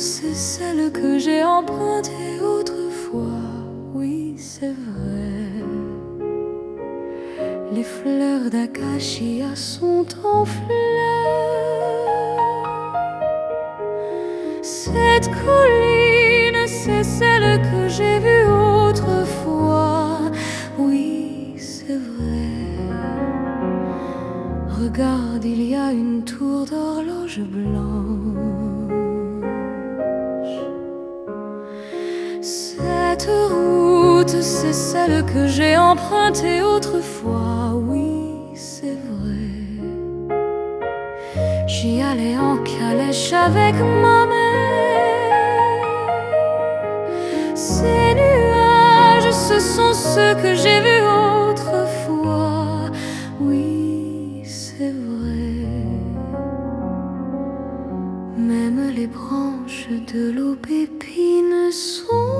C'est celle que j'ai empruntée autrefois, oui c'est vrai. Les fleurs d'acacia sont en fleurs. Cette colline, Regarde, il y a une tour d'horloge blanche. Cette route, c'est celle que j'ai empruntée autrefois, oui, c'est vrai. J'y allais en calèche avec ma mère. Ces nuages, ce sont ceux que j'ai vus autrefois, les branches de l'aubépine sont